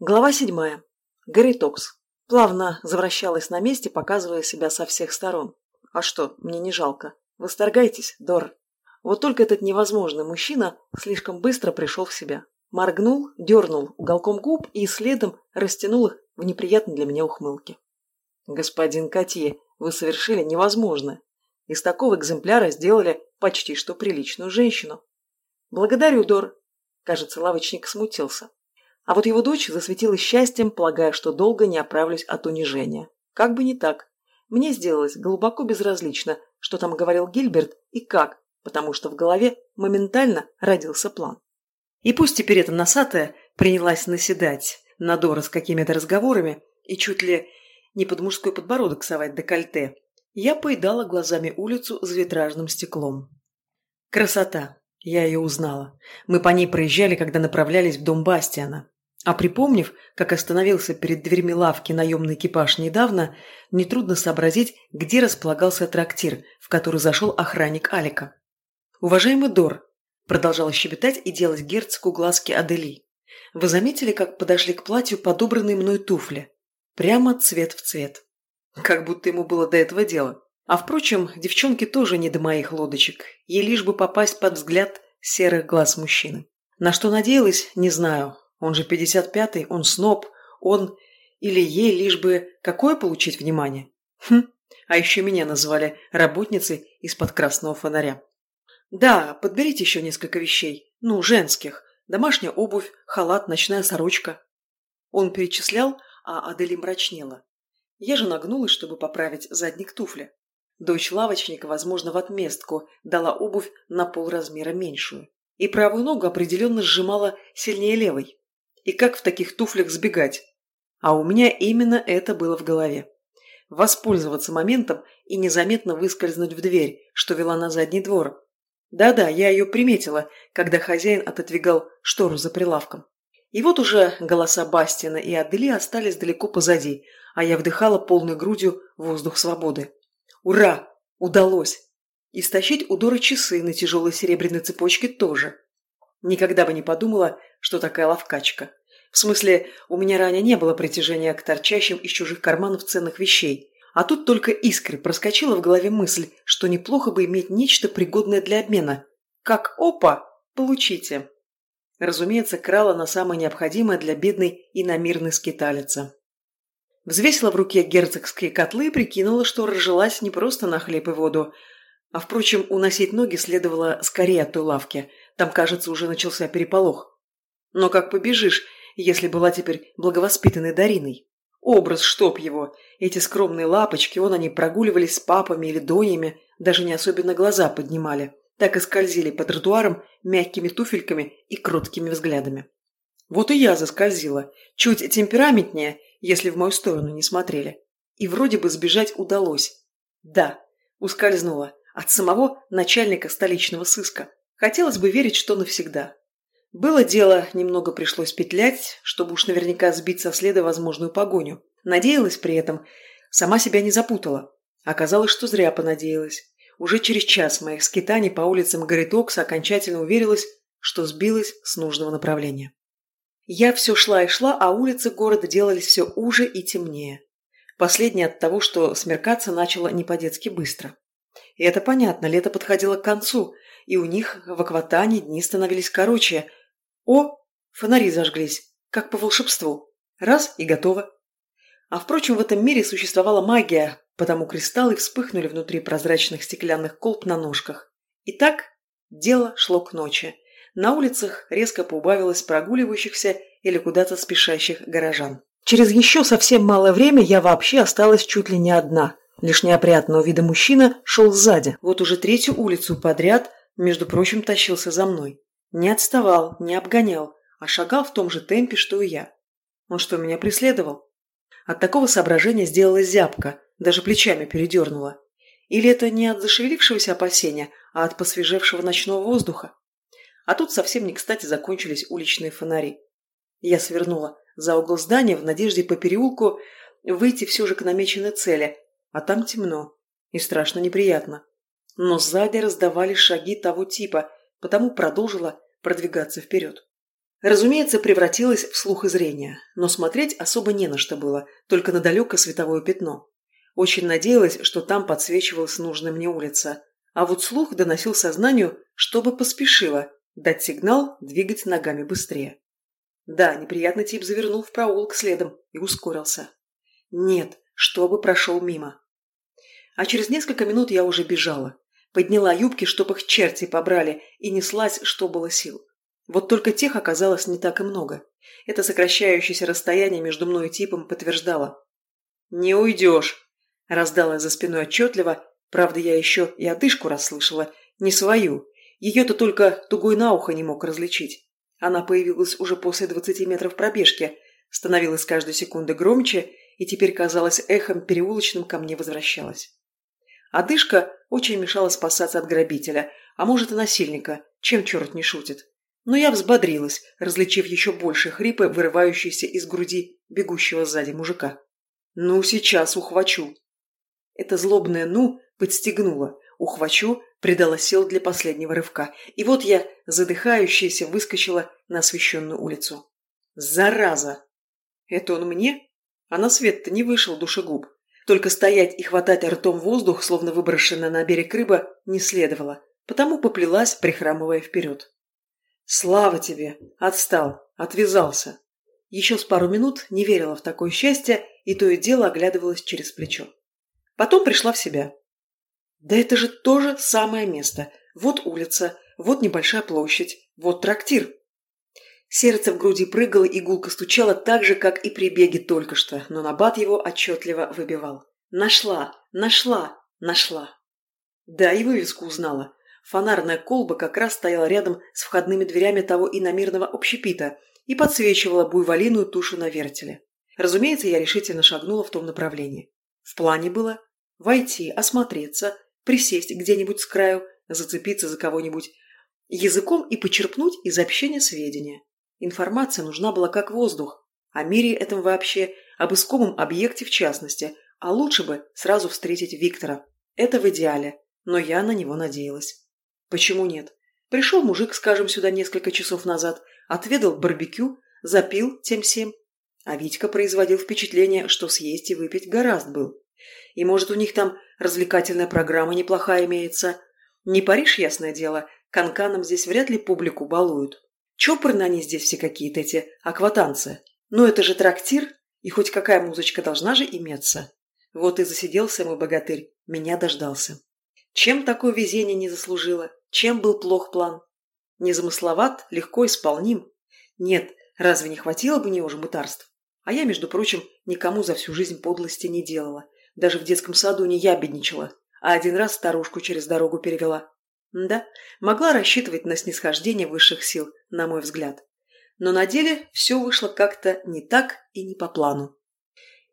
Глава седьмая. Гэри Токс. Плавно завращалась на месте, показывая себя со всех сторон. А что, мне не жалко. Восторгайтесь, Дор. Вот только этот невозможный мужчина слишком быстро пришел в себя. Моргнул, дернул уголком губ и следом растянул их в неприятной для меня ухмылке. «Господин Котье, вы совершили невозможное. Из такого экземпляра сделали почти что приличную женщину». «Благодарю, Дор». Кажется, лавочник смутился. А вот его дочь засветилась счастьем, полагая, что долго не оправлюсь от унижения. Как бы не так. Мне сделалось глубоко безразлично, что там говорил Гильберт и как, потому что в голове моментально родился план. И пусть теперь эта носатая принялась наседать на Дора с какими-то разговорами и чуть ли не под мужской подбородок совать декольте, я поедала глазами улицу за витражным стеклом. Красота. Я ее узнала. Мы по ней проезжали, когда направлялись в дом Бастиана. А припомнив, как остановился перед дверьми лавки наемный экипаж недавно, нетрудно сообразить, где располагался трактир, в который зашел охранник Алика. «Уважаемый Дор», – продолжала щебетать и делать герцогу глазки Адели, – «вы заметили, как подошли к платью подобранные мной туфли? Прямо цвет в цвет. Как будто ему было до этого дела. А впрочем, девчонки тоже не до моих лодочек, ей лишь бы попасть под взгляд серых глаз мужчины. На что надеялась, не знаю, он же 55-й, он сноб, он... Или ей лишь бы какое получить внимание? Хм, а еще меня назвали работницей из-под красного фонаря. Да, подберите еще несколько вещей. Ну, женских. Домашняя обувь, халат, ночная сорочка. Он перечислял, а Адели мрачнела. Я же нагнулась, чтобы поправить задник туфли. Дочь лавочника, возможно, в отместку дала обувь на полразмера меньшую. И правую ногу определенно сжимала сильнее левой. И как в таких туфлях сбегать? А у меня именно это было в голове. Воспользоваться моментом и незаметно выскользнуть в дверь, что вела на задний двор. Да-да, я ее приметила, когда хозяин отодвигал штору за прилавком. И вот уже голоса Бастина и Адели остались далеко позади, а я вдыхала полной грудью воздух свободы. Ура! Удалось! И стащить у Дора часы на тяжелой серебряной цепочке тоже. Никогда бы не подумала, что такая ловкачка. В смысле, у меня ранее не было притяжения к торчащим из чужих карманов ценных вещей. А тут только искры проскочила в голове мысль, что неплохо бы иметь нечто пригодное для обмена. Как опа! Получите! Разумеется, крала на самое необходимое для бедной и намирной скиталицы. Взвесила в руке герцогские котлы и прикинула, что разжилась не просто на хлеб и воду, а, впрочем, уносить ноги следовало скорее от той лавки – там, кажется, уже начался переполох. Но как побежишь, если была теперь благовоспитанной Дариной? Образ, чтоб его. Эти скромные лапочки, он они прогуливались с папами или донями, даже не особенно глаза поднимали. Так и скользили по тротуарам мягкими туфельками и кроткими взглядами. Вот и я заскользила. Чуть темпераментнее, если в мою сторону не смотрели. И вроде бы сбежать удалось. Да, ускользнула. От самого начальника столичного сыска. Хотелось бы верить, что навсегда. Было дело, немного пришлось петлять, чтобы уж наверняка сбить со следа возможную погоню. Надеялась при этом, сама себя не запутала. Оказалось, что зря понадеялась. Уже через час моих скитаний по улицам Гаритокса окончательно уверилась, что сбилась с нужного направления. Я все шла и шла, а улицы города делались все уже и темнее. Последнее от того, что смеркаться начало не по-детски быстро. И это понятно, лето подходило к концу, и у них в Акватане дни становились короче. О, фонари зажглись, как по волшебству. Раз – и готово. А впрочем, в этом мире существовала магия, потому кристаллы вспыхнули внутри прозрачных стеклянных колб на ножках. Итак, дело шло к ночи. На улицах резко поубавилось прогуливающихся или куда-то спешащих горожан. Через еще совсем малое время я вообще осталась чуть ли не одна. Лишь неопрятного вида мужчина шел сзади. Вот уже третью улицу подряд между прочим, тащился за мной. Не отставал, не обгонял, а шагал в том же темпе, что и я. Он что, меня преследовал? От такого соображения сделалась зябка, даже плечами передернула. Или это не от зашевелившегося опасения, а от посвежевшего ночного воздуха? А тут совсем не кстати закончились уличные фонари. Я свернула за угол здания в надежде по переулку выйти все же к намеченной цели, а там темно и страшно неприятно но сзади раздавались шаги того типа, потому продолжила продвигаться вперед. Разумеется, превратилась в слух и зрение, но смотреть особо не на что было, только на далекое световое пятно. Очень надеялась, что там подсвечивалась нужная мне улица. А вот слух доносил сознанию, чтобы поспешила, дать сигнал, двигать ногами быстрее. Да, неприятный тип завернул в проулок следом и ускорился. Нет, чтобы прошел мимо. А через несколько минут я уже бежала. Подняла юбки, чтоб их черти побрали, и неслась, что было сил. Вот только тех оказалось не так и много. Это сокращающееся расстояние между мной и типом подтверждало. «Не уйдешь!» – раздалась за спиной отчетливо. Правда, я еще и одышку расслышала. Не свою. Ее-то только тугой на ухо не мог различить. Она появилась уже после двадцати метров пробежки, становилась каждой секунды громче и теперь, казалось, эхом переулочным ко мне возвращалась. Одышка очень мешала спасаться от грабителя, а может и насильника, чем черт не шутит. Но я взбодрилась, различив еще больше хрипы, вырывающиеся из груди бегущего сзади мужика. «Ну, сейчас ухвачу!» Это злобное «ну» подстегнуло. «Ухвачу» придала сил для последнего рывка. И вот я, задыхающаяся, выскочила на освещенную улицу. «Зараза!» «Это он мне?» А на свет-то не вышел душегуб. Только стоять и хватать ртом воздух, словно выброшенная на берег рыба, не следовало, потому поплелась, прихрамывая вперед. «Слава тебе! Отстал! Отвязался!» Еще с пару минут не верила в такое счастье и то и дело оглядывалась через плечо. Потом пришла в себя. Да это же то же самое место. Вот улица, вот небольшая площадь, вот трактир. Сердце в груди прыгало и гулко стучало так же, как и при беге только что, но набат его отчетливо выбивал. Нашла, нашла, нашла. Да, и вывеску узнала. Фонарная колба как раз стояла рядом с входными дверями того иномирного общепита и подсвечивала буйволиную тушу на вертеле. Разумеется, я решительно шагнула в том направлении. В плане было войти, осмотреться, присесть где-нибудь с краю, зацепиться за кого-нибудь языком и почерпнуть из общения сведения. Информация нужна была как воздух. О мире этом вообще, об искомом объекте в частности, а лучше бы сразу встретить Виктора. Это в идеале, но я на него надеялась. Почему нет? Пришел мужик, скажем, сюда несколько часов назад, отведал барбекю, запил тем всем. А Витька производил впечатление, что съесть и выпить гораздо был. И может у них там развлекательная программа неплохая имеется. Не Париж, ясное дело, канканом здесь вряд ли публику балуют. Чопорно они здесь все какие-то эти акватанцы. Но это же трактир, и хоть какая музычка должна же иметься. Вот и засиделся мой богатырь, меня дождался. Чем такое везение не заслужила? Чем был плох план? Незамысловат, легко исполним. Нет, разве не хватило бы мне уже мытарств? А я, между прочим, никому за всю жизнь подлости не делала. Даже в детском саду не ябедничала, а один раз старушку через дорогу перевела. Да, могла рассчитывать на снисхождение высших сил, на мой взгляд. Но на деле все вышло как-то не так и не по плану.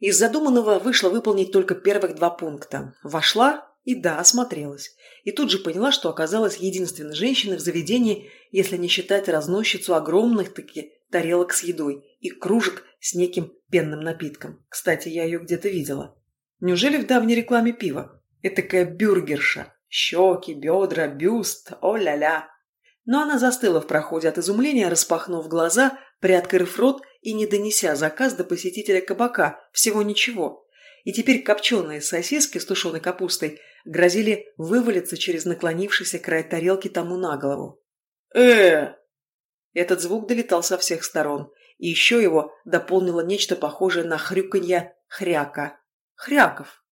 Из задуманного вышло выполнить только первых два пункта. Вошла и да, осмотрелась. И тут же поняла, что оказалась единственной женщиной в заведении, если не считать разносчицу огромных-таки тарелок с едой и кружек с неким пенным напитком. Кстати, я ее где-то видела. Неужели в давней рекламе пива? Этакая бюргерша. Щеки, бедра, бюст, о-ля-ля. Но она застыла в проходе от изумления, распахнув глаза, приоткрыв рот и не донеся заказ до посетителя кабака. Всего ничего. И теперь копченые сосиски с тушеной капустой грозили вывалиться через наклонившийся край тарелки тому на голову. э Этот звук долетал со всех сторон, и еще его дополнило нечто похожее на хрюканье хряка. Хряков.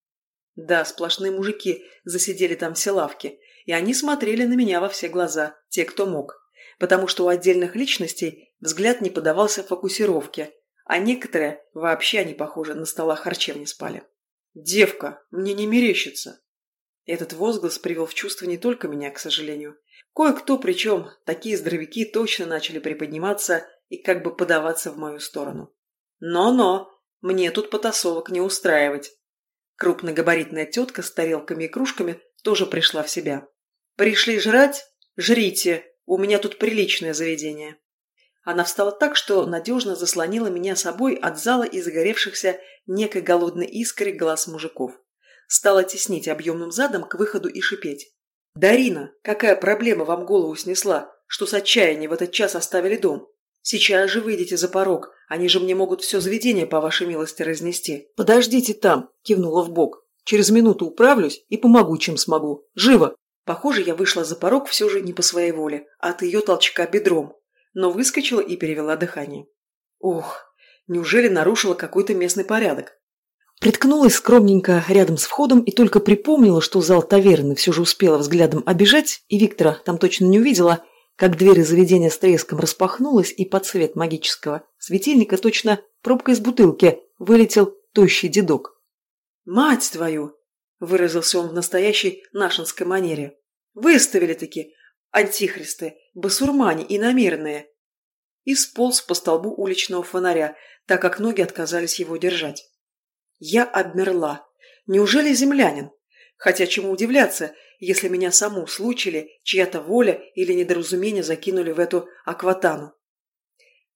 Да, сплошные мужики засидели там все лавки, и они смотрели на меня во все глаза, те, кто мог, потому что у отдельных личностей взгляд не подавался фокусировке, а некоторые вообще они, похоже, на столах харчевни спали. «Девка, мне не мерещится!» Этот возглас привел в чувство не только меня, к сожалению. Кое-кто, причем такие здоровяки, точно начали приподниматься и как бы подаваться в мою сторону. «Но-но, мне тут потасовок не устраивать!» Крупногабаритная тетка с тарелками и кружками тоже пришла в себя. «Пришли жрать? Жрите! У меня тут приличное заведение!» Она встала так, что надежно заслонила меня собой от зала и загоревшихся некой голодной искрой глаз мужиков стала теснить объемным задом к выходу и шипеть. «Дарина, какая проблема вам голову снесла, что с отчаяния в этот час оставили дом? Сейчас же выйдите за порог, они же мне могут все заведение по вашей милости разнести. Подождите там, кивнула в бок. Через минуту управлюсь и помогу, чем смогу. Живо! Похоже, я вышла за порог все же не по своей воле, а от ее толчка бедром, но выскочила и перевела дыхание. Ох, неужели нарушила какой-то местный порядок? Приткнулась скромненько рядом с входом и только припомнила, что зал таверны все же успела взглядом обижать, и Виктора там точно не увидела – как дверь заведения с треском распахнулась, и под свет магического светильника точно пробка из бутылки вылетел тощий дедок. «Мать твою!» – выразился он в настоящей нашинской манере. «Выставили-таки антихристы, басурмане и намеренные!» И сполз по столбу уличного фонаря, так как ноги отказались его держать. Я обмерла. Неужели землянин? Хотя чему удивляться, если меня саму случили, чья-то воля или недоразумение закинули в эту акватану.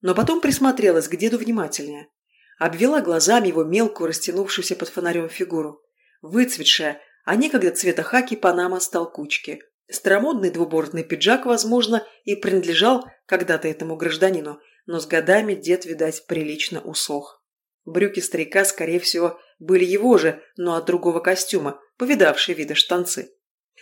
Но потом присмотрелась к деду внимательнее. Обвела глазами его мелкую, растянувшуюся под фонарем фигуру. Выцветшая, а некогда цвета хаки панама с толкучки. Старомодный двубортный пиджак, возможно, и принадлежал когда-то этому гражданину, но с годами дед, видать, прилично усох. Брюки старика, скорее всего, были его же, но от другого костюма, повидавшие виды штанцы.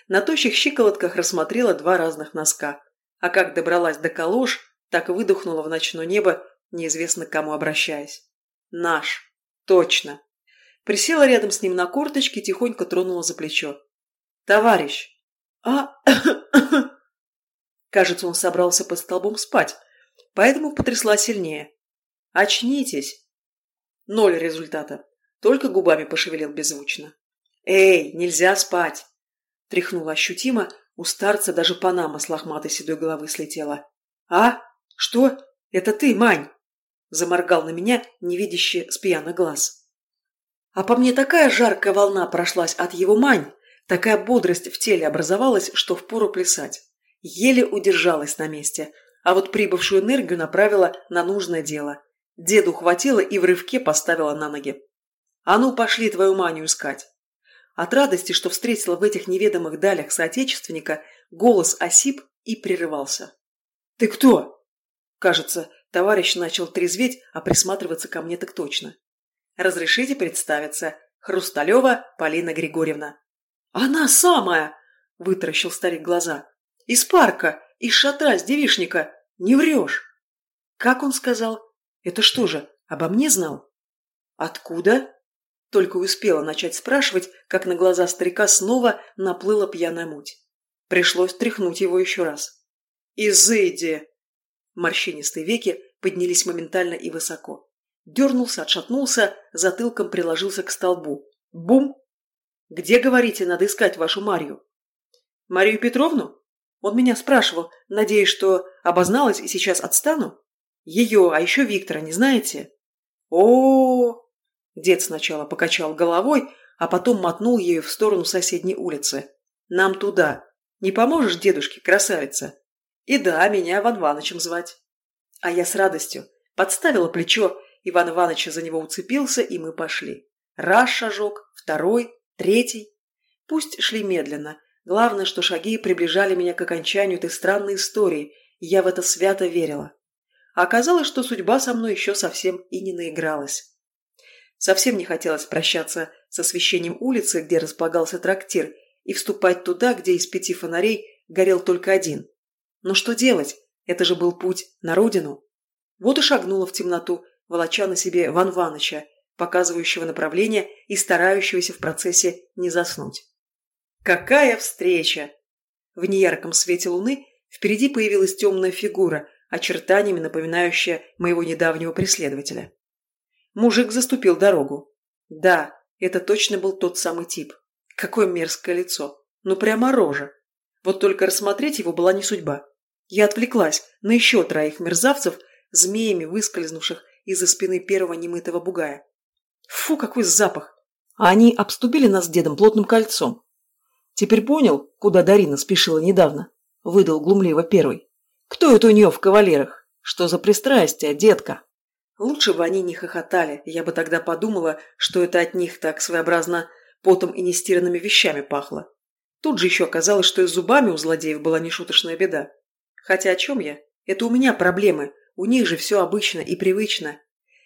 На тощих щиколотках рассмотрела два разных носка. А как добралась до калош, так выдохнула в ночное небо, неизвестно к кому обращаясь. Наш. Точно. Присела рядом с ним на корточки и тихонько тронула за плечо. Товарищ. А... Кажется, он собрался под столбом спать, поэтому потрясла сильнее. Очнитесь. Ноль результата. Только губами пошевелил беззвучно. Эй, нельзя спать. Тряхнула ощутимо, у старца даже панама с лохматой седой головы слетела. «А? Что? Это ты, Мань?» Заморгал на меня, невидящий с пьяных глаз. А по мне такая жаркая волна прошлась от его Мань, такая бодрость в теле образовалась, что впору плясать. Еле удержалась на месте, а вот прибывшую энергию направила на нужное дело. Деду хватило и в рывке поставила на ноги. «А ну, пошли твою Маню искать!» От радости, что встретила в этих неведомых далях соотечественника, голос осип и прерывался. «Ты кто?» Кажется, товарищ начал трезветь, а присматриваться ко мне так точно. «Разрешите представиться. Хрусталева Полина Григорьевна». «Она самая!» – вытаращил старик глаза. «Из парка, из шатра, с девишника. Не врешь!» «Как он сказал? Это что же, обо мне знал?» «Откуда?» Только успела начать спрашивать, как на глаза старика снова наплыла пьяная муть. Пришлось тряхнуть его еще раз. «Изыди!» Морщинистые веки поднялись моментально и высоко. Дернулся, отшатнулся, затылком приложился к столбу. Бум! «Где, говорите, надо искать вашу Марью?» «Марию Петровну?» Он меня спрашивал, надеясь, что обозналась и сейчас отстану. Ее, а еще Виктора, не знаете? О, -о, -о, Дед сначала покачал головой, а потом мотнул ею в сторону соседней улицы. «Нам туда. Не поможешь, дедушке, красавица?» «И да, меня Иван Иванычем звать». А я с радостью подставила плечо, Иван Иванович за него уцепился, и мы пошли. Раз шажок, второй, третий. Пусть шли медленно. Главное, что шаги приближали меня к окончанию этой странной истории, я в это свято верила. А оказалось, что судьба со мной еще совсем и не наигралась. Совсем не хотелось прощаться с освещением улицы, где располагался трактир, и вступать туда, где из пяти фонарей горел только один. Но что делать? Это же был путь на родину. Вот и шагнула в темноту, волоча на себе Ван Ваныча, показывающего направление и старающегося в процессе не заснуть. Какая встреча! В неярком свете луны впереди появилась темная фигура, очертаниями напоминающая моего недавнего преследователя. Мужик заступил дорогу. Да, это точно был тот самый тип. Какое мерзкое лицо. Ну прямо рожа. Вот только рассмотреть его была не судьба. Я отвлеклась на еще троих мерзавцев, змеями выскользнувших из-за спины первого немытого бугая. Фу, какой запах! А они обступили нас с дедом плотным кольцом. Теперь понял, куда Дарина спешила недавно? Выдал глумливо первый. Кто это у нее в кавалерах? Что за пристрастие, детка? Лучше бы они не хохотали, я бы тогда подумала, что это от них так своеобразно потом и нестиранными вещами пахло. Тут же еще оказалось, что и с зубами у злодеев была нешуточная беда. Хотя о чем я? Это у меня проблемы, У них же все обычно и привычно.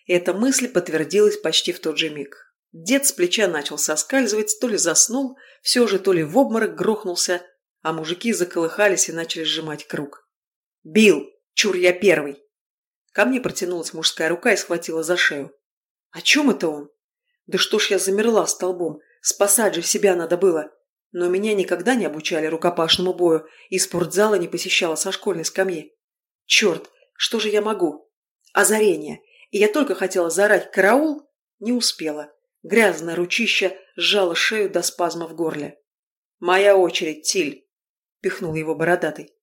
И эта мысль подтвердилась почти в тот же миг. Дед с плеча начал соскальзывать, то ли заснул, все же то ли в обморок грохнулся, а мужики заколыхались и начали сжимать круг. «Бил! Чур я первый!» Ко мне протянулась мужская рука и схватила за шею. «О чем это он?» «Да что ж я замерла столбом? Спасать же себя надо было!» Но меня никогда не обучали рукопашному бою, и спортзала не посещала со школьной скамьи. Черт, что же я могу? Озарение. И я только хотела заорать «караул», не успела. Грязное ручище сжало шею до спазма в горле. «Моя очередь, Тиль!» – пихнул его бородатый.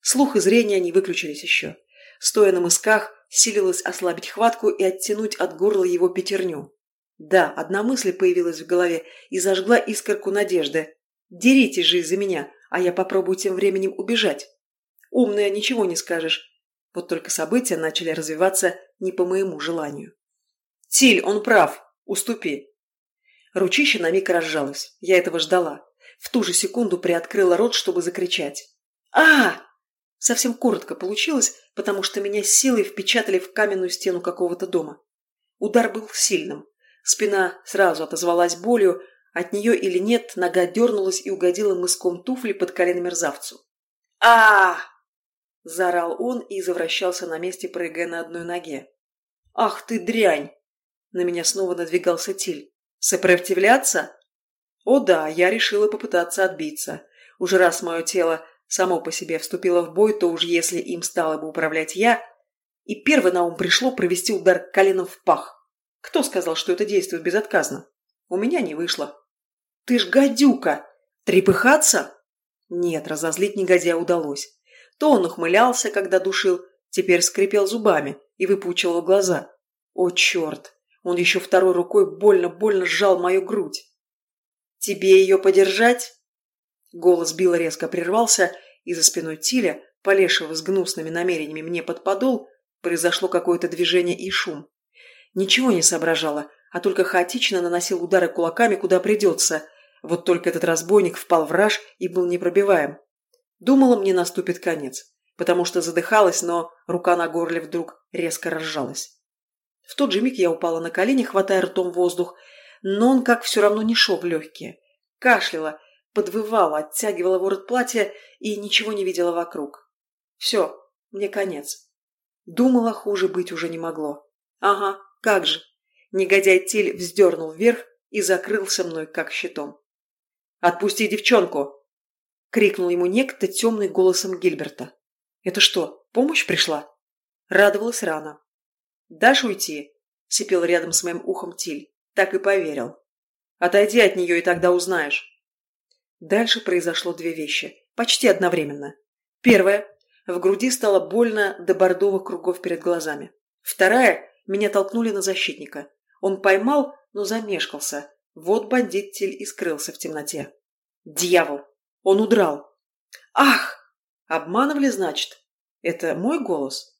Слух и зрение не выключились еще. Стоя на мысках, силилась ослабить хватку и оттянуть от горла его пятерню. Да, одна мысль появилась в голове и зажгла искорку надежды. Деритесь же из-за меня, а я попробую тем временем убежать. Умная, ничего не скажешь. Вот только события начали развиваться не по моему желанию. Тиль, он прав. Уступи. Ручище на миг разжалось. Я этого ждала. В ту же секунду приоткрыла рот, чтобы закричать. а Совсем коротко получилось, потому что меня силой впечатали в каменную стену какого-то дома. Удар был сильным. Спина сразу отозвалась болью, от нее или нет, нога дернулась и угодила мыском туфли под колено мерзавцу. а заорал он и завращался на месте, прыгая на одной ноге. «Ах ты дрянь!» На меня снова надвигался Тиль. «Сопротивляться?» «О да, я решила попытаться отбиться. Уже раз мое тело само по себе вступило в бой, то уж если им стала бы управлять я...» И первый на ум пришло провести удар коленом в пах. Кто сказал, что это действует безотказно? У меня не вышло. «Ты ж гадюка! Трепыхаться?» Нет, разозлить негодяя удалось. То он ухмылялся, когда душил, теперь скрипел зубами и выпучивал глаза. О, черт! Он еще второй рукой больно-больно сжал мою грудь. «Тебе ее подержать?» Голос Билла резко прервался, и за спиной Тиля, полезшего с гнусными намерениями мне под подол, произошло какое-то движение и шум. Ничего не соображала, а только хаотично наносил удары кулаками, куда придется, вот только этот разбойник впал в раж и был непробиваем. Думала, мне наступит конец, потому что задыхалась, но рука на горле вдруг резко разжалась. В тот же миг я упала на колени, хватая ртом воздух, но он как все равно не шел в легкие. Кашляла, подвывала, оттягивала ворот платья и ничего не видела вокруг. Все, мне конец. Думала, хуже быть уже не могло. Ага, как же. Негодяй Тиль вздернул вверх и закрылся мной как щитом. «Отпусти девчонку!» — крикнул ему некто темный голосом Гильберта. «Это что, помощь пришла?» Радовалась рано. «Дашь уйти?» — сипел рядом с моим ухом Тиль. Так и поверил. «Отойди от нее, и тогда узнаешь». Дальше произошло две вещи, почти одновременно. Первая — в груди стало больно до бордовых кругов перед глазами. Вторая — меня толкнули на защитника. Он поймал, но замешкался, вот бандит Тиль и скрылся в темноте. Дьявол! Он удрал. Ах! Обманывали, значит? Это мой голос?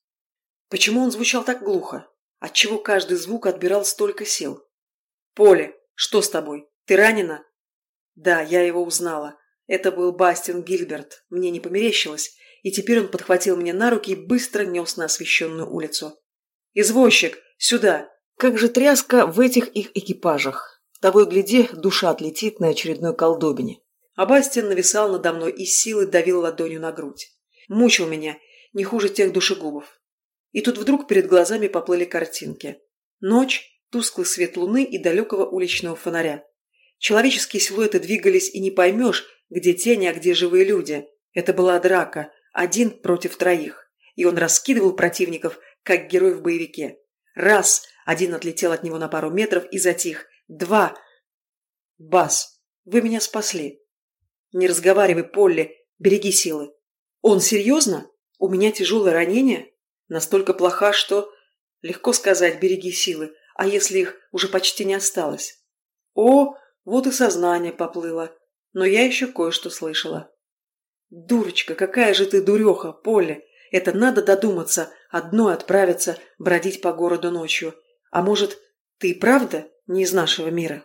Почему он звучал так глухо? Отчего каждый звук отбирал столько сил? Поле, что с тобой? Ты ранена? Да, я его узнала. Это был Бастин Гильберт. Мне не померещилось. И теперь он подхватил меня на руки и быстро нес на освещенную улицу. «Извозчик, сюда!» Как же тряска в этих их экипажах. Того и гляди, душа отлетит на очередной колдобине. А Бастин нависал надо мной и силой давил ладонью на грудь. Мучил меня, не хуже тех душегубов. И тут вдруг перед глазами поплыли картинки. Ночь, тусклый свет луны и далекого уличного фонаря. Человеческие силуэты двигались, и не поймешь, где тени, а где живые люди. Это была драка, один против троих. И он раскидывал противников, как герой в боевике. Раз, один отлетел от него на пару метров и затих, Два. Бас, вы меня спасли. Не разговаривай, Полли, береги силы. Он серьезно? У меня тяжелое ранение? Настолько плоха, что... Легко сказать, береги силы, а если их уже почти не осталось? О, вот и сознание поплыло. Но я еще кое-что слышала. Дурочка, какая же ты дуреха, Полли. Это надо додуматься, одной отправиться бродить по городу ночью. А может, ты правда не из нашего мира.